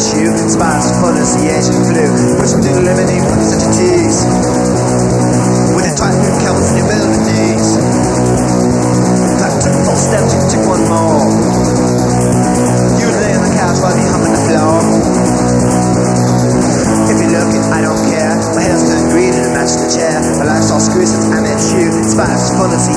at you Spines full as the edge of blue. Push me to the limit, even with such a tease. With a tight new count and your melodies I took four steps, you took one more. You lay on the couch while me humming the floor. If you're looking, I don't care. My hair's turned green and a match the chair. My life's all screws and I met you Spines full as the